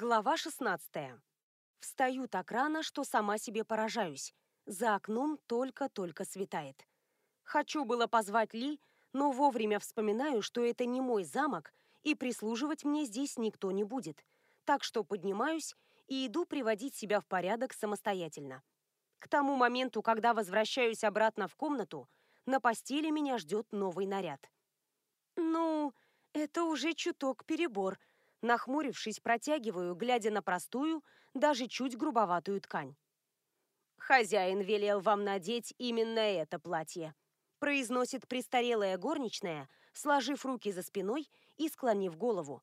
Глава 16. Встаю так рано, что сама себе поражаюсь. За окном только-только светает. Хочу было позвать Ли, но вовремя вспоминаю, что это не мой замок, и прислуживать мне здесь никто не будет. Так что поднимаюсь и иду приводить себя в порядок самостоятельно. К тому моменту, когда возвращаюсь обратно в комнату, на постели меня ждет новый наряд. Ну, это уже чуток перебор, Нахмурившись, протягиваю, глядя на простую, даже чуть грубоватую ткань. «Хозяин велел вам надеть именно это платье», произносит престарелая горничная, сложив руки за спиной и склонив голову.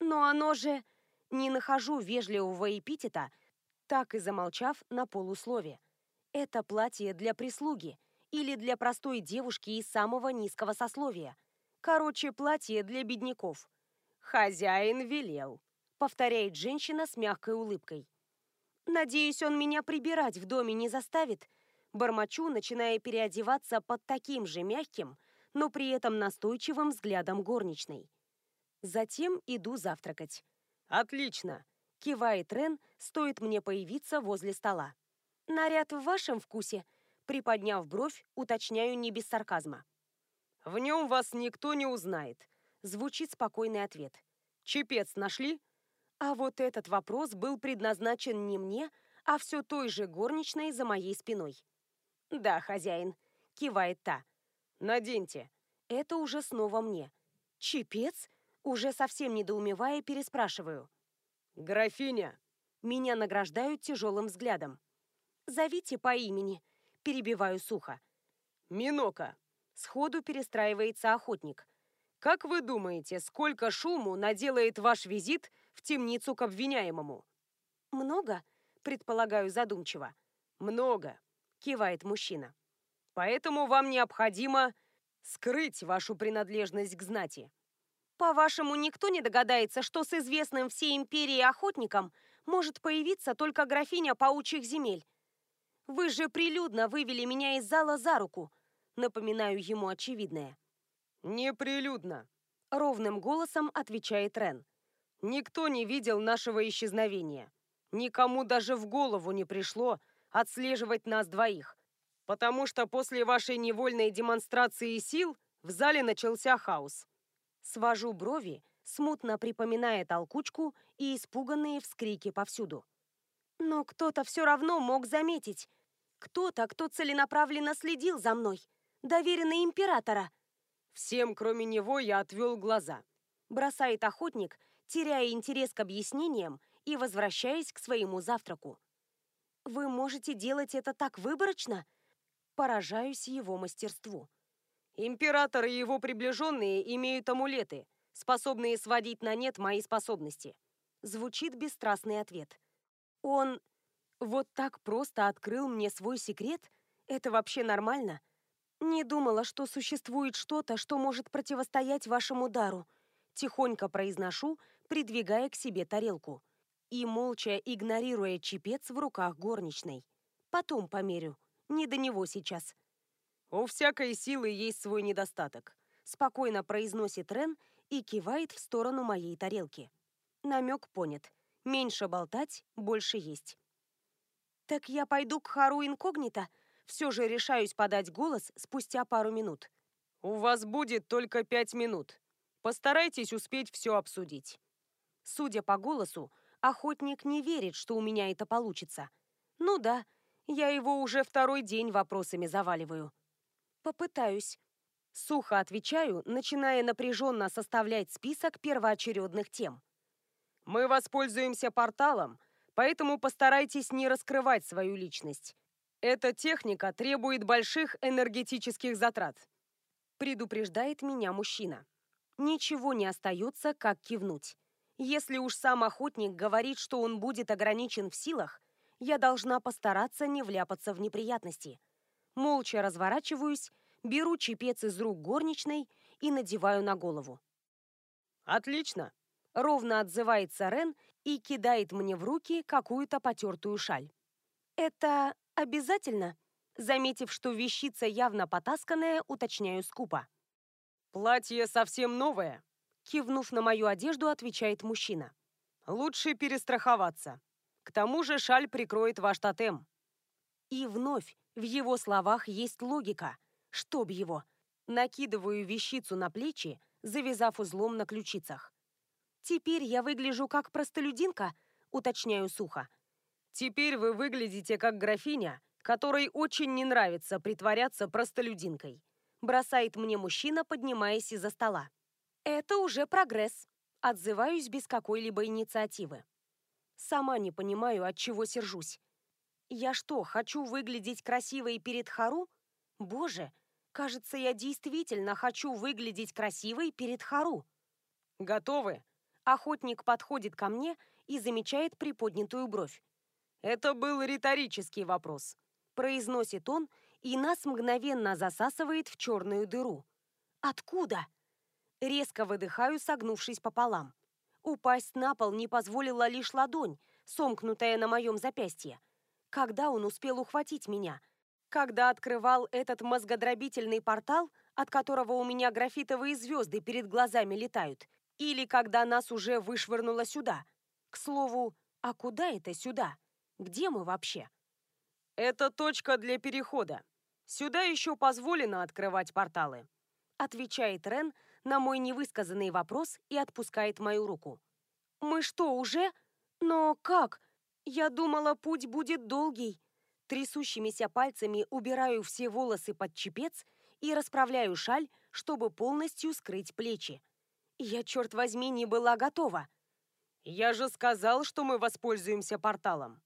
«Но оно же...» Не нахожу вежливого эпитета, так и замолчав на полуслове. Это платье для прислуги или для простой девушки из самого низкого сословия. Короче, платье для бедняков. «Хозяин велел», — повторяет женщина с мягкой улыбкой. «Надеюсь, он меня прибирать в доме не заставит», бормочу, начиная переодеваться под таким же мягким, но при этом настойчивым взглядом горничной. Затем иду завтракать. «Отлично!» — кивает Рен, стоит мне появиться возле стола. «Наряд в вашем вкусе?» Приподняв бровь, уточняю не без сарказма. «В нем вас никто не узнает», звучит спокойный ответ. «Чепец нашли?» А вот этот вопрос был предназначен не мне, а все той же горничной за моей спиной. «Да, хозяин», — кивает та. «Наденьте». Это уже снова мне. «Чепец?» Уже совсем недоумевая, переспрашиваю. «Графиня!» Меня награждают тяжелым взглядом. «Зовите по имени», — перебиваю сухо. «Минока!» Сходу перестраивается охотник. Как вы думаете, сколько шуму наделает ваш визит в темницу к обвиняемому? Много, предполагаю задумчиво. Много, кивает мужчина. Поэтому вам необходимо скрыть вашу принадлежность к знати. По-вашему, никто не догадается, что с известным всей империи охотником может появиться только графиня паучьих земель? Вы же прилюдно вывели меня из зала за руку. Напоминаю ему очевидное. «Неприлюдно», — ровным голосом отвечает Рен. «Никто не видел нашего исчезновения. Никому даже в голову не пришло отслеживать нас двоих, потому что после вашей невольной демонстрации сил в зале начался хаос». Свожу брови, смутно припоминая толкучку и испуганные вскрики повсюду. Но кто-то все равно мог заметить. Кто-то, кто целенаправленно следил за мной. Доверенный императора. Всем, кроме него, я отвел глаза. Бросает охотник, теряя интерес к объяснениям и возвращаясь к своему завтраку. Вы можете делать это так выборочно? Поражаюсь его мастерству. Император и его приближенные имеют амулеты, способные сводить на нет мои способности. Звучит бесстрастный ответ. Он вот так просто открыл мне свой секрет? Это вообще нормально? «Не думала, что существует что-то, что может противостоять вашему дару», тихонько произношу, придвигая к себе тарелку. И молча игнорируя чепец в руках горничной. Потом померю. Не до него сейчас. «У всякой силы есть свой недостаток», спокойно произносит Рен и кивает в сторону моей тарелки. Намек понят. Меньше болтать, больше есть. «Так я пойду к Хару инкогнито?» Все же решаюсь подать голос спустя пару минут. «У вас будет только пять минут. Постарайтесь успеть все обсудить». Судя по голосу, охотник не верит, что у меня это получится. Ну да, я его уже второй день вопросами заваливаю. Попытаюсь. Сухо отвечаю, начиная напряженно составлять список первоочередных тем. Мы воспользуемся порталом, поэтому постарайтесь не раскрывать свою личность. Эта техника требует больших энергетических затрат. Предупреждает меня мужчина. Ничего не остается, как кивнуть. Если уж сам охотник говорит, что он будет ограничен в силах, я должна постараться не вляпаться в неприятности. Молча разворачиваюсь, беру чепец из рук горничной и надеваю на голову. «Отлично!» — ровно отзывается Рен и кидает мне в руки какую-то потертую шаль. «Это «Обязательно?» Заметив, что вещица явно потасканная, уточняю скупо. «Платье совсем новое», — кивнув на мою одежду, отвечает мужчина. Лучше перестраховаться. К тому же шаль прикроет ваш тотем. И вновь в его словах есть логика. Чтоб его. Накидываю вещицу на плечи, завязав узлом на ключицах. «Теперь я выгляжу как простолюдинка?» — уточняю сухо. «Теперь вы выглядите как графиня, которой очень не нравится притворяться простолюдинкой», — бросает мне мужчина, поднимаясь из-за стола. «Это уже прогресс», — отзываюсь без какой-либо инициативы. Сама не понимаю, от чего сержусь. Я что, хочу выглядеть красивой перед Хару? Боже, кажется, я действительно хочу выглядеть красивой перед Хару. Готовы? Охотник подходит ко мне и замечает приподнятую бровь. Это был риторический вопрос. Произносит он, и нас мгновенно засасывает в черную дыру. Откуда? Резко выдыхаю, согнувшись пополам. Упасть на пол не позволила лишь ладонь, сомкнутая на моем запястье. Когда он успел ухватить меня? Когда открывал этот мозгодробительный портал, от которого у меня графитовые звезды перед глазами летают? Или когда нас уже вышвырнуло сюда? К слову, а куда это сюда? Где мы вообще? Это точка для перехода. Сюда еще позволено открывать порталы. Отвечает Рен на мой невысказанный вопрос и отпускает мою руку. Мы что, уже? Но как? Я думала, путь будет долгий. Трясущимися пальцами убираю все волосы под чепец и расправляю шаль, чтобы полностью скрыть плечи. Я, черт возьми, не была готова. «Я же сказал, что мы воспользуемся порталом!»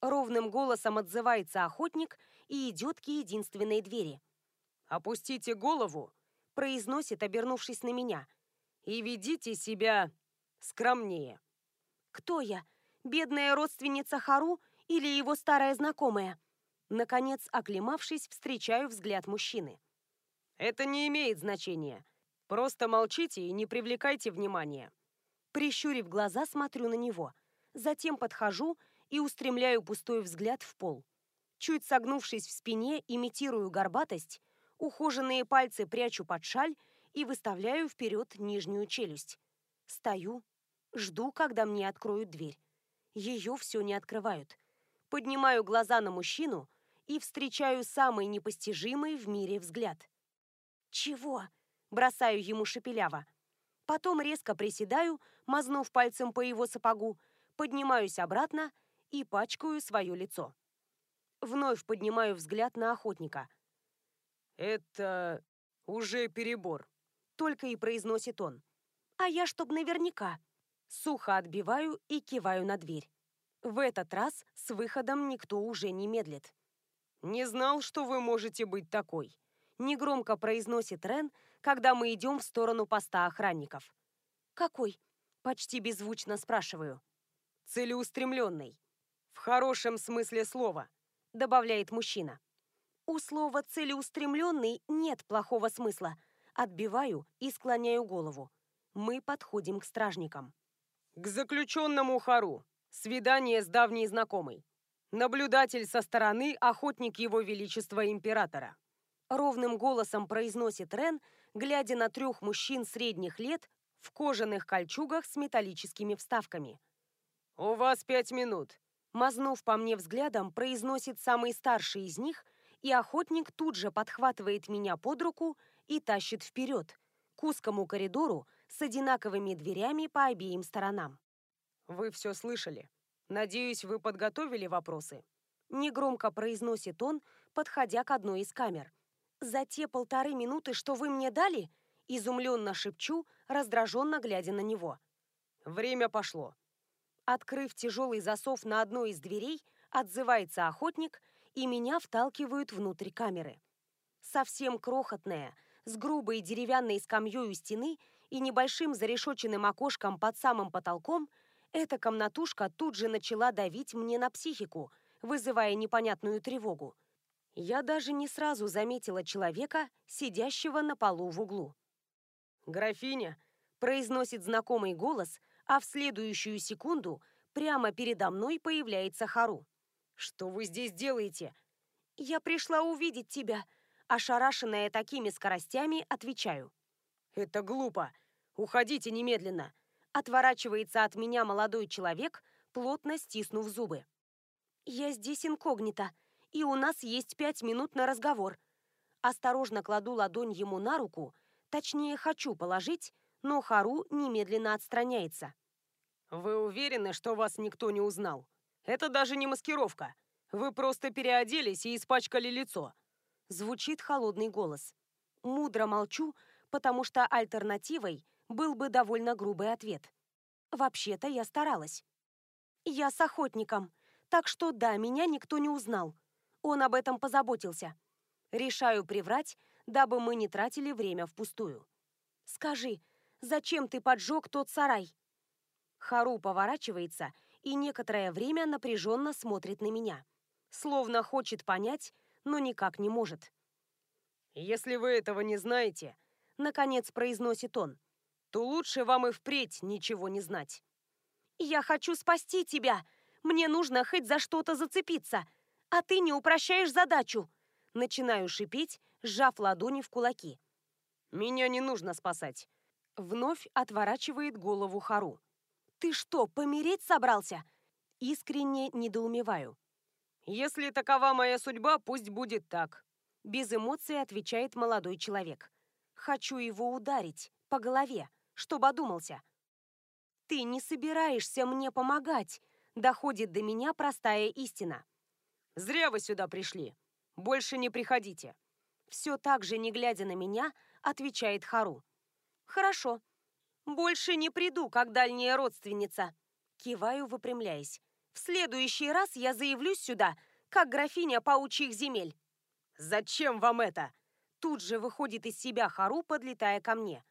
Ровным голосом отзывается охотник и идет к единственной двери. «Опустите голову!» произносит, обернувшись на меня. «И ведите себя скромнее!» «Кто я? Бедная родственница Хару или его старая знакомая?» Наконец, оклемавшись, встречаю взгляд мужчины. «Это не имеет значения. Просто молчите и не привлекайте внимания. Прищурив глаза, смотрю на него. Затем подхожу и устремляю пустой взгляд в пол. Чуть согнувшись в спине, имитирую горбатость, ухоженные пальцы прячу под шаль и выставляю вперед нижнюю челюсть. Стою, жду, когда мне откроют дверь. Ее все не открывают. Поднимаю глаза на мужчину и встречаю самый непостижимый в мире взгляд. «Чего?» Бросаю ему шепеляво. Потом резко приседаю, мазнув пальцем по его сапогу, поднимаюсь обратно и пачкаю свое лицо. Вновь поднимаю взгляд на охотника. «Это уже перебор», — только и произносит он. А я, чтоб наверняка. Сухо отбиваю и киваю на дверь. В этот раз с выходом никто уже не медлит. «Не знал, что вы можете быть такой», — негромко произносит Рен, когда мы идем в сторону поста охранников. «Какой?» – почти беззвучно спрашиваю. «Целеустремленный. В хорошем смысле слова», – добавляет мужчина. У слова «целеустремленный» нет плохого смысла. Отбиваю и склоняю голову. Мы подходим к стражникам. «К заключенному Хару. Свидание с давней знакомой. Наблюдатель со стороны, охотник его величества императора». Ровным голосом произносит Рен, глядя на трех мужчин средних лет в кожаных кольчугах с металлическими вставками. «У вас пять минут», — мазнув по мне взглядом, произносит самый старший из них, и охотник тут же подхватывает меня под руку и тащит вперед, к узкому коридору с одинаковыми дверями по обеим сторонам. «Вы все слышали. Надеюсь, вы подготовили вопросы?» Негромко произносит он, подходя к одной из камер — «За те полторы минуты, что вы мне дали?» Изумленно шепчу, раздраженно глядя на него. «Время пошло». Открыв тяжелый засов на одной из дверей, отзывается охотник, и меня вталкивают внутрь камеры. Совсем крохотная, с грубой деревянной скамьей у стены и небольшим зарешоченным окошком под самым потолком, эта комнатушка тут же начала давить мне на психику, вызывая непонятную тревогу. Я даже не сразу заметила человека, сидящего на полу в углу. «Графиня!» – произносит знакомый голос, а в следующую секунду прямо передо мной появляется Хару. «Что вы здесь делаете?» «Я пришла увидеть тебя», – ошарашенная такими скоростями, отвечаю. «Это глупо. Уходите немедленно», Отворачивается от меня молодой человек, плотно стиснув зубы. «Я здесь инкогнито, и у нас есть пять минут на разговор». Осторожно кладу ладонь ему на руку, точнее, хочу положить, но Хару немедленно отстраняется. «Вы уверены, что вас никто не узнал? Это даже не маскировка. Вы просто переоделись и испачкали лицо». Звучит холодный голос. Мудро молчу, потому что альтернативой был бы довольно грубый ответ. Вообще-то я старалась. Я с охотником, так что да, меня никто не узнал. Он об этом позаботился. Решаю приврать, дабы мы не тратили время впустую. Скажи, зачем ты поджег тот сарай? Хару поворачивается и некоторое время напряженно смотрит на меня. Словно хочет понять, но никак не может. «Если вы этого не знаете», — наконец произносит он, «то лучше вам и впредь ничего не знать». «Я хочу спасти тебя! Мне нужно хоть за что-то зацепиться, а ты не упрощаешь задачу!» Начинаю шипеть, сжав ладони в кулаки. «Меня не нужно спасать!» Вновь отворачивает голову Хару. «Ты что, помереть собрался?» Искренне недоумеваю. «Если такова моя судьба, пусть будет так», — без эмоций отвечает молодой человек. «Хочу его ударить по голове, чтобы одумался». «Ты не собираешься мне помогать», — доходит до меня простая истина. «Зря вы сюда пришли. Больше не приходите». Все так же, не глядя на меня, отвечает Хару. «Хорошо. Больше не приду, как дальняя родственница». Киваю, выпрямляясь. «В следующий раз я заявлюсь сюда, как графиня паучьих земель». «Зачем вам это?» Тут же выходит из себя Хару, подлетая ко мне.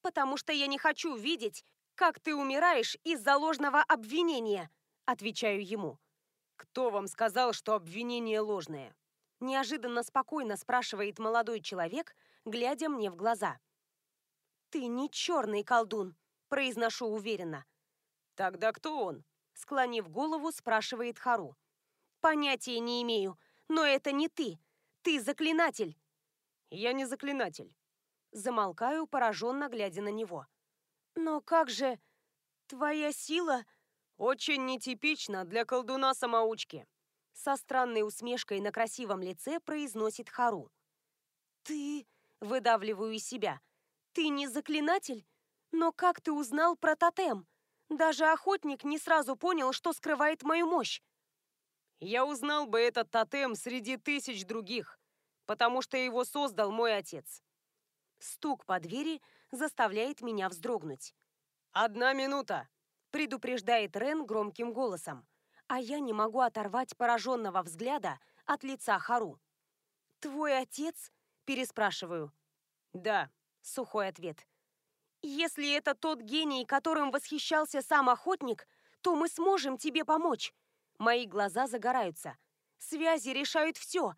«Потому что я не хочу видеть, как ты умираешь из-за ложного обвинения», отвечаю ему. «Кто вам сказал, что обвинение ложное?» Неожиданно спокойно спрашивает молодой человек, глядя мне в глаза. «Ты не черный колдун», – произношу уверенно. «Тогда кто он?» – склонив голову, спрашивает Хару. «Понятия не имею, но это не ты. Ты заклинатель». «Я не заклинатель». Замолкаю, пораженно глядя на него. «Но как же... твоя сила...» «Очень нетипично для колдуна-самоучки», со странной усмешкой на красивом лице произносит Хару. «Ты...» — выдавливаю из себя. «Ты не заклинатель? Но как ты узнал про тотем? Даже охотник не сразу понял, что скрывает мою мощь». «Я узнал бы этот тотем среди тысяч других, потому что его создал мой отец». Стук по двери заставляет меня вздрогнуть. «Одна минута!» — предупреждает Рен громким голосом а я не могу оторвать пораженного взгляда от лица Хару. «Твой отец?» – переспрашиваю. «Да», – сухой ответ. «Если это тот гений, которым восхищался сам охотник, то мы сможем тебе помочь». Мои глаза загораются. «Связи решают все.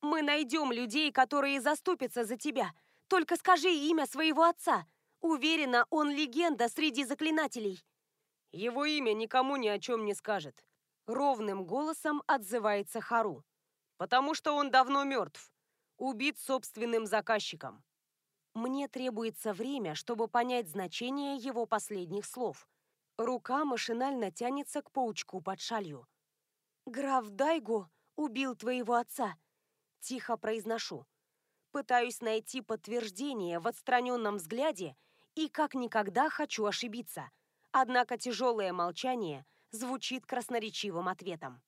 Мы найдем людей, которые заступятся за тебя. Только скажи имя своего отца. Уверена, он легенда среди заклинателей». «Его имя никому ни о чем не скажет», Ровным голосом отзывается Хару. «Потому что он давно мертв. Убит собственным заказчиком». Мне требуется время, чтобы понять значение его последних слов. Рука машинально тянется к паучку под шалью. «Граф Дайго убил твоего отца», — тихо произношу. Пытаюсь найти подтверждение в отстраненном взгляде и как никогда хочу ошибиться. Однако тяжелое молчание звучит красноречивым ответом.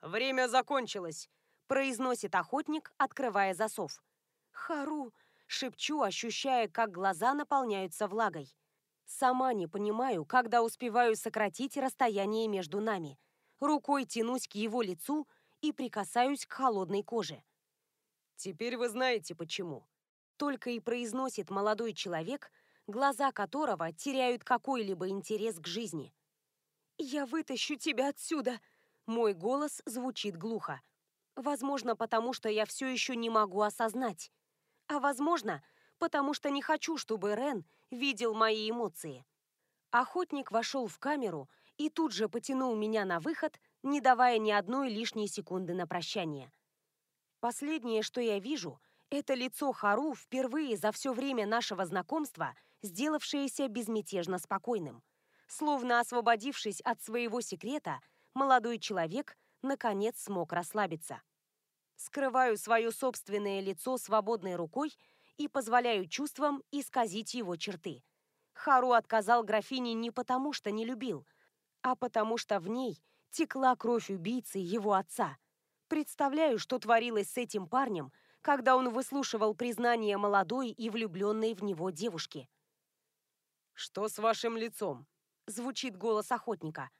«Время закончилось», – произносит охотник, открывая засов. «Хару!» – шепчу, ощущая, как глаза наполняются влагой. Сама не понимаю, когда успеваю сократить расстояние между нами. Рукой тянусь к его лицу и прикасаюсь к холодной коже. «Теперь вы знаете, почему», — только и произносит молодой человек, глаза которого теряют какой-либо интерес к жизни. «Я вытащу тебя отсюда!» Мой голос звучит глухо. Возможно, потому что я все еще не могу осознать. А возможно, потому что не хочу, чтобы Рен видел мои эмоции. Охотник вошел в камеру и тут же потянул меня на выход, не давая ни одной лишней секунды на прощание. Последнее, что я вижу, это лицо Хару впервые за все время нашего знакомства, сделавшееся безмятежно спокойным – Словно освободившись от своего секрета, молодой человек наконец смог расслабиться. Скрываю свое собственное лицо свободной рукой и позволяю чувствам исказить его черты. Хару отказал графине не потому, что не любил, а потому что в ней текла кровь убийцы его отца. Представляю, что творилось с этим парнем, когда он выслушивал признание молодой и влюбленной в него девушки. «Что с вашим лицом?» — звучит голос охотника.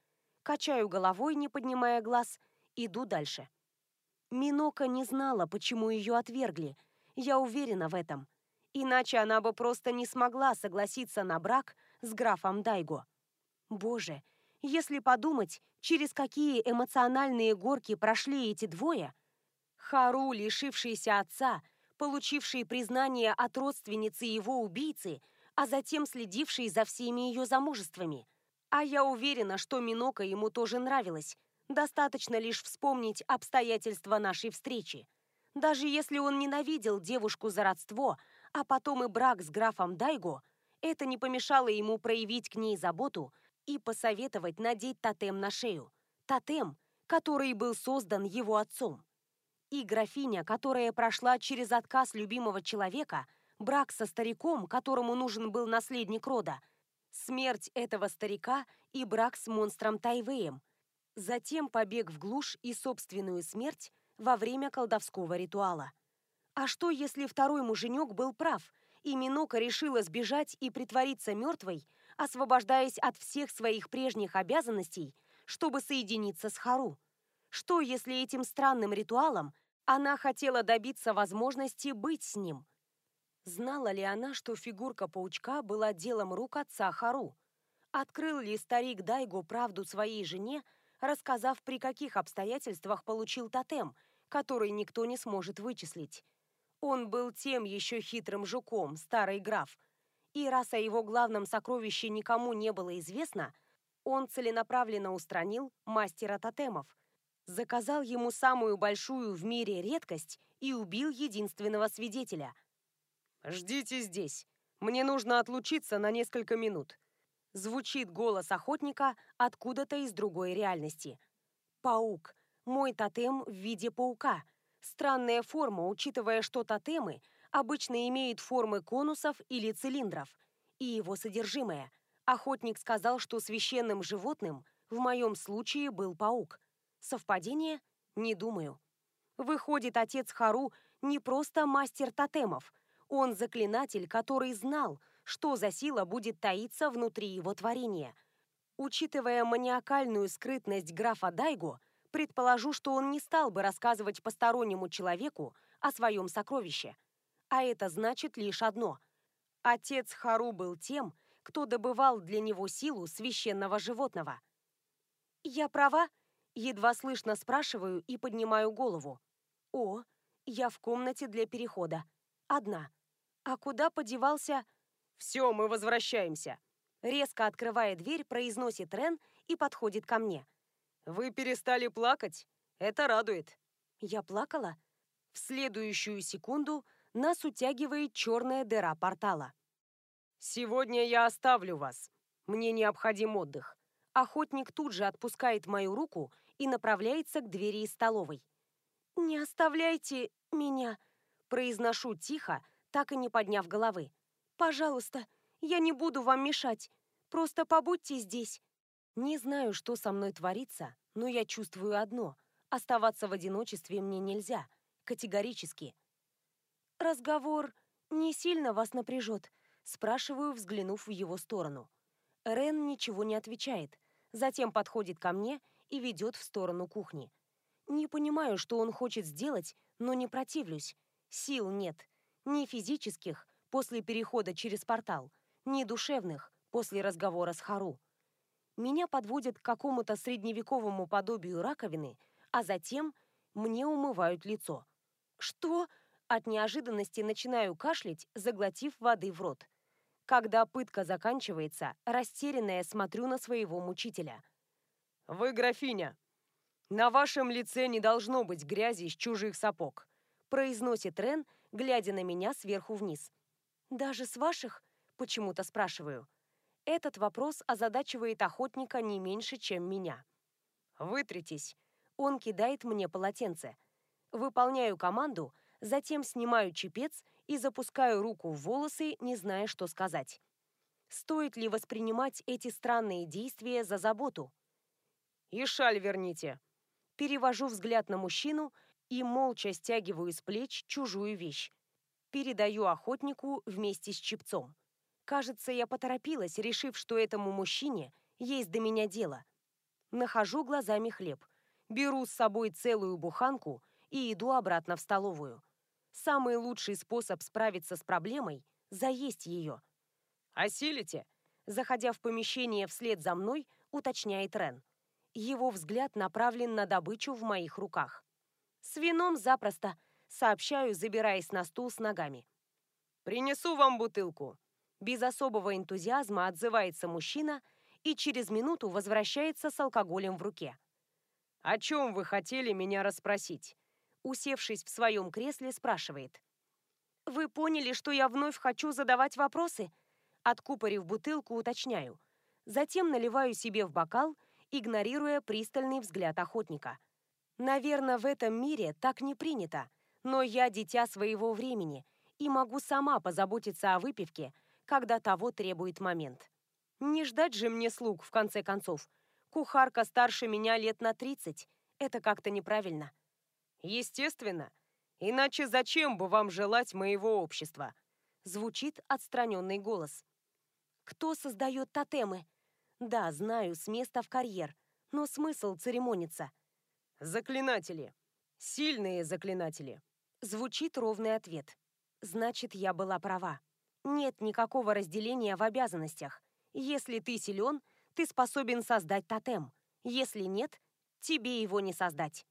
Качаю головой, не поднимая глаз, иду дальше. Минока не знала, почему ее отвергли. Я уверена в этом. Иначе она бы просто не смогла согласиться на брак с графом Дайго. Боже, если подумать, через какие эмоциональные горки прошли эти двое, Хару, лишившийся отца, получивший признание от родственницы его убийцы, а затем следивший за всеми ее замужествами. А я уверена, что Минока ему тоже нравилась. Достаточно лишь вспомнить обстоятельства нашей встречи. Даже если он ненавидел девушку за родство, а потом и брак с графом Дайго, это не помешало ему проявить к ней заботу и посоветовать надеть тотем на шею. Тотем, который был создан его отцом. И графиня, которая прошла через отказ любимого человека, брак со стариком, которому нужен был наследник рода, смерть этого старика и брак с монстром Тайвеем, затем побег в глушь и собственную смерть во время колдовского ритуала. А что, если второй муженек был прав, и Минока решила сбежать и притвориться мертвой, освобождаясь от всех своих прежних обязанностей, чтобы соединиться с Хару? Что, если этим странным ритуалом она хотела добиться возможности быть с ним? Знала ли она, что фигурка паучка была делом рук отца Хару? Открыл ли старик Дайго правду своей жене, рассказав, при каких обстоятельствах получил тотем, который никто не сможет вычислить? Он был тем еще хитрым жуком, старый граф. И раз о его главном сокровище никому не было известно, он целенаправленно устранил мастера тотемов, заказал ему самую большую в мире редкость и убил единственного свидетеля – «Ждите здесь. Мне нужно отлучиться на несколько минут». Звучит голос охотника откуда-то из другой реальности. Паук. Мой тотем в виде паука. Странная форма, учитывая, что тотемы обычно имеют формы конусов или цилиндров. И его содержимое. Охотник сказал, что священным животным в моем случае был паук. Совпадение? Не думаю. Выходит, отец Хару не просто мастер тотемов – он заклинатель, который знал, что за сила будет таиться внутри его творения. Учитывая маниакальную скрытность графа Дайго, предположу, что он не стал бы рассказывать постороннему человеку о своем сокровище. А это значит лишь одно. Отец Хару был тем, кто добывал для него силу священного животного. «Я права?» Едва слышно спрашиваю и поднимаю голову. «О, я в комнате для перехода. Одна. А куда подевался... «Все, мы возвращаемся!» Резко открывая дверь, произносит Рен и подходит ко мне. «Вы перестали плакать? Это радует!» Я плакала? В следующую секунду нас утягивает черная дыра портала. «Сегодня я оставлю вас. Мне необходим отдых». Охотник тут же отпускает мою руку и направляется к двери из столовой. «Не оставляйте меня», Произношу тихо, так и не подняв головы. «Пожалуйста, я не буду вам мешать. Просто побудьте здесь». Не знаю, что со мной творится, но я чувствую одно. Оставаться в одиночестве мне нельзя. Категорически. «Разговор не сильно вас напряжет?» Спрашиваю, взглянув в его сторону. Рен ничего не отвечает. Затем подходит ко мне и ведет в сторону кухни. Не понимаю, что он хочет сделать, но не противлюсь. Сил нет. Ни физических, после перехода через портал, ни душевных, после разговора с Хару. Меня подводят к какому-то средневековому подобию раковины, а затем мне умывают лицо. Что? От неожиданности начинаю кашлять, заглотив воды в рот. Когда пытка заканчивается, растерянная смотрю на своего мучителя. «Вы графиня. На вашем лице не должно быть грязи из чужих сапог произносит Рен, глядя на меня сверху вниз. «Даже с ваших?» – почему-то спрашиваю. Этот вопрос озадачивает охотника не меньше, чем меня. «Вытритесь». Он кидает мне полотенце. Выполняю команду, затем снимаю чепец и запускаю руку в волосы, не зная, что сказать. Стоит ли воспринимать эти странные действия за заботу? «И шаль верните». Перевожу взгляд на мужчину и молча стягиваю с плеч чужую вещь. Передаю охотнику вместе с чепцом. Кажется, я поторопилась, решив, что этому мужчине есть до меня дело. Нахожу глазами хлеб. Беру с собой целую буханку и иду обратно в столовую. Самый лучший способ справиться с проблемой – заесть ее. «Осилите?» Заходя в помещение вслед за мной, уточняет Рен. Его взгляд направлен на добычу в моих руках. «С вином запросто», — сообщаю, забираясь на стул с ногами. «Принесу вам бутылку». Без особого энтузиазма отзывается мужчина и через минуту возвращается с алкоголем в руке. «О чем вы хотели меня расспросить?» Усевшись в своем кресле, спрашивает. «Вы поняли, что я вновь хочу задавать вопросы?» Откупорив бутылку, уточняю. Затем наливаю себе в бокал, игнорируя пристальный взгляд охотника. Наверное, в этом мире так не принято, но я дитя своего времени и могу сама позаботиться о выпивке, когда того требует момент. Не ждать же мне слуг, в конце концов. Кухарка старше меня лет на 30. Это как-то неправильно. Естественно. Иначе зачем бы вам желать моего общества? Звучит отстраненный голос. Кто создает тотемы? Да, знаю, с места в карьер. Но смысл церемониться? Заклинатели. Сильные заклинатели. Звучит ровный ответ. Значит, я была права. Нет никакого разделения в обязанностях. Если ты силен, ты способен создать тотем. Если нет, тебе его не создать.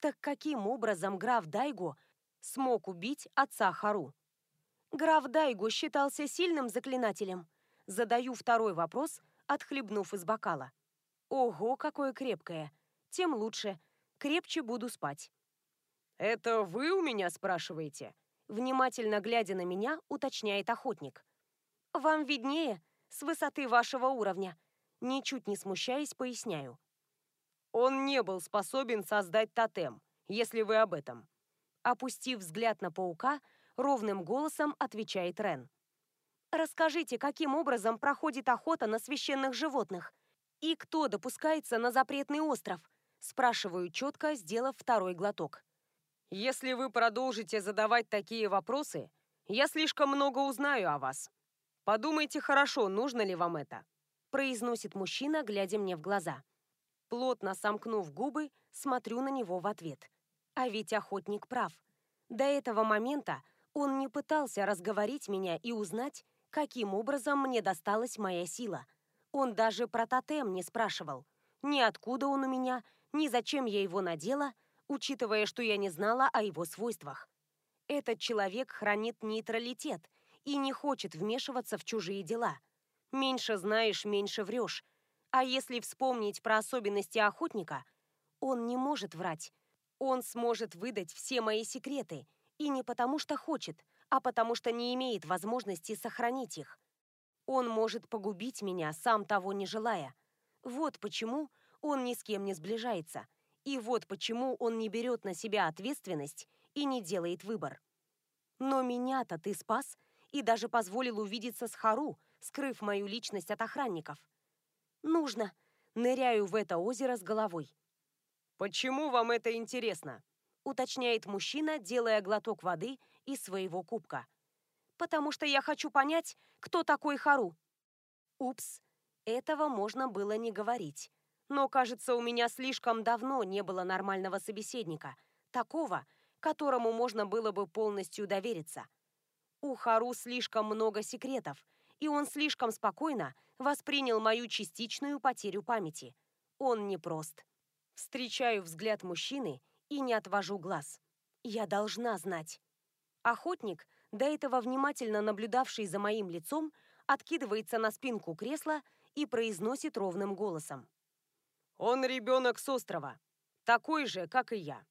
Так каким образом граф Дайго смог убить отца Хару? Граф Дайго считался сильным заклинателем. Задаю второй вопрос, отхлебнув из бокала. Ого, какое крепкое. Тем лучше крепче буду спать. «Это вы у меня спрашиваете?» Внимательно глядя на меня, уточняет охотник. «Вам виднее, с высоты вашего уровня». Ничуть не смущаясь, поясняю. «Он не был способен создать тотем, если вы об этом». Опустив взгляд на паука, ровным голосом отвечает Рен. «Расскажите, каким образом проходит охота на священных животных? И кто допускается на запретный остров?» Спрашиваю четко, сделав второй глоток. «Если вы продолжите задавать такие вопросы, я слишком много узнаю о вас. Подумайте хорошо, нужно ли вам это», произносит мужчина, глядя мне в глаза. Плотно сомкнув губы, смотрю на него в ответ. А ведь охотник прав. До этого момента он не пытался разговорить меня и узнать, каким образом мне досталась моя сила. Он даже про тотем не спрашивал. Ни откуда он у меня, ни зачем я его надела, учитывая, что я не знала о его свойствах. Этот человек хранит нейтралитет и не хочет вмешиваться в чужие дела. Меньше знаешь, меньше врешь. А если вспомнить про особенности охотника, он не может врать. Он сможет выдать все мои секреты, и не потому что хочет, а потому что не имеет возможности сохранить их. Он может погубить меня, сам того не желая. Вот почему он ни с кем не сближается. И вот почему он не берет на себя ответственность и не делает выбор. Но меня-то ты спас и даже позволил увидеться с Хару, скрыв мою личность от охранников. Нужно. Ныряю в это озеро с головой. «Почему вам это интересно?» уточняет мужчина, делая глоток воды из своего кубка. «Потому что я хочу понять, кто такой Хару». Упс, этого можно было не говорить. Но, кажется, у меня слишком давно не было нормального собеседника, такого, которому можно было бы полностью довериться. У Хару слишком много секретов, и он слишком спокойно воспринял мою частичную потерю памяти. Он непрост. Встречаю взгляд мужчины и не отвожу глаз. Я должна знать. Охотник, до этого внимательно наблюдавший за моим лицом, откидывается на спинку кресла и произносит ровным голосом. Он ребенок с острова. Такой же, как и я.